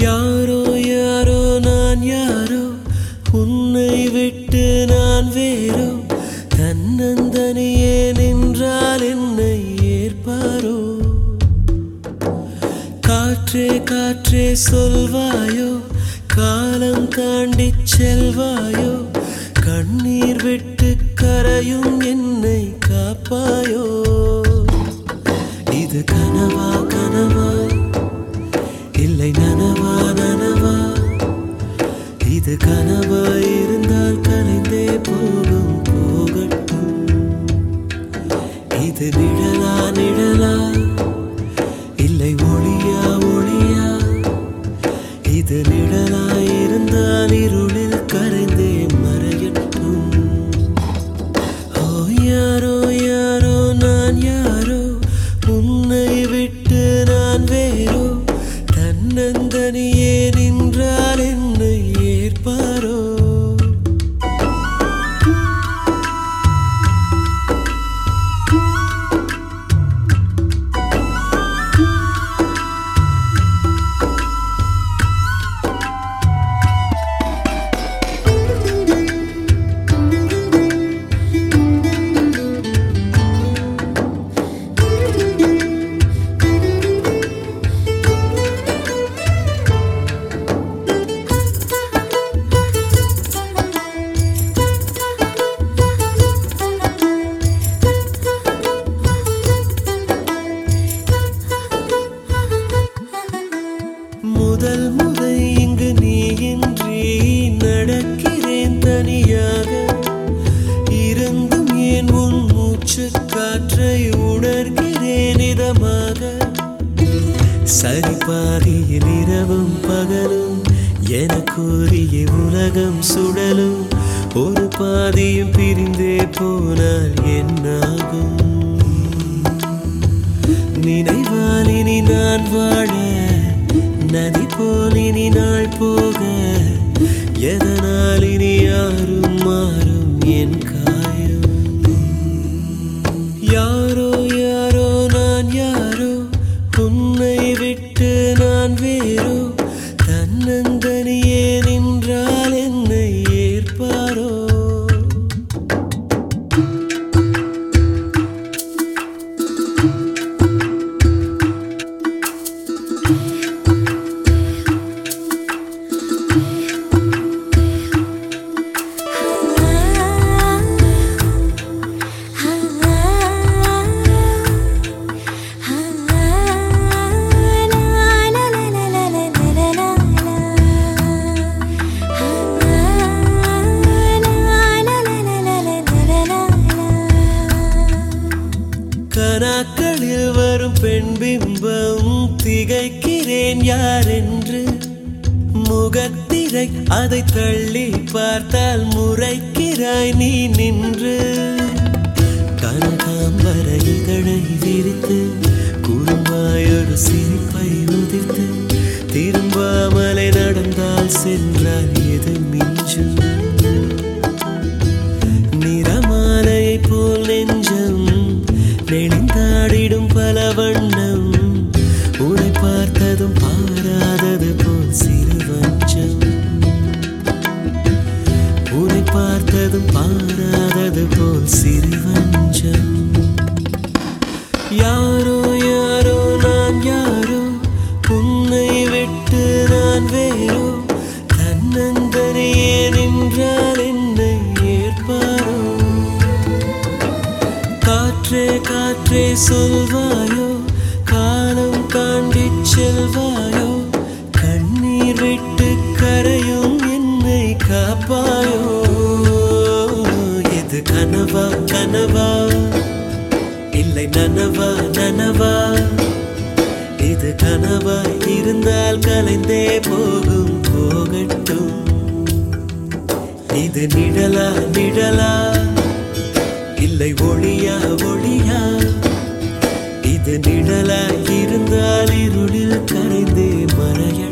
யாரோ யாரோ நான் யாரோ? உன்னை விட்டு நான் வேறோ? தன்னந்தனியே நின்றால் என்னை ஏற்பாரோ? காற்றே காற்றே சொல்வாயோ? காலம் தாண்டி செல்வாயோ? கண்ணீர் விட்டு கரையும் என்னை காப்பாயோ? இது கனவா கனவா? இது நிழலா நிழலா. இல்லை ஒளியா ஒளியா. இது நிழலா இருந்தால் இருளில் கரைந்தே மறையட்டும். ஓ யாரோ யாரோ நான் யாரோ? உன்னை விட்டு நான் வேறோ? தன்னந்தனியே நின்றால் என்னை ஏற்பாரோ? சரி பாதியில் இரவும் பகலும் என கூறிய உலகம் சுடலும். ஒரு பாதியும் பிரிந்தே போனால் என்னாகும்? நினைவால் இனி நான் வாழ நதி போல் இனி நாள் போக எதனால் இனி யாரும் மாறும் என் கா பெண் பிம்பம் திகைக்கிறேன் யாரென்று? முகத்திரை அதை தள்ளி பார்த்தால் முறைக்கிறாய் நீ நின்று. கனகாம்பர இதழை விரித்து பார்த்ததும் பாராதது போல் சிறுவஞ்சம். யாரோ யாரோ நான் யாரோ உன்னை விட்டு நான் வேறோ தன்னந்தனியே நின்றால் என்னை ஏற்பாரோ? காற்றே காற்றே சொல்வாயோ? காலம் தாண்டி செல்வாயோ? கண்ணீர் விட்டு கரையும் என்னை காப்பா கனவா கனவா. இல்லை நனவா நனவா. இது கனவா இருந்தால் கலைந்தே போகும் போகட்டும். இது நிழலா நிழலா. இல்லை ஒளியா ஒளியா. இது நிழலா இருந்தால் இருளில் கரைந்தே மறைய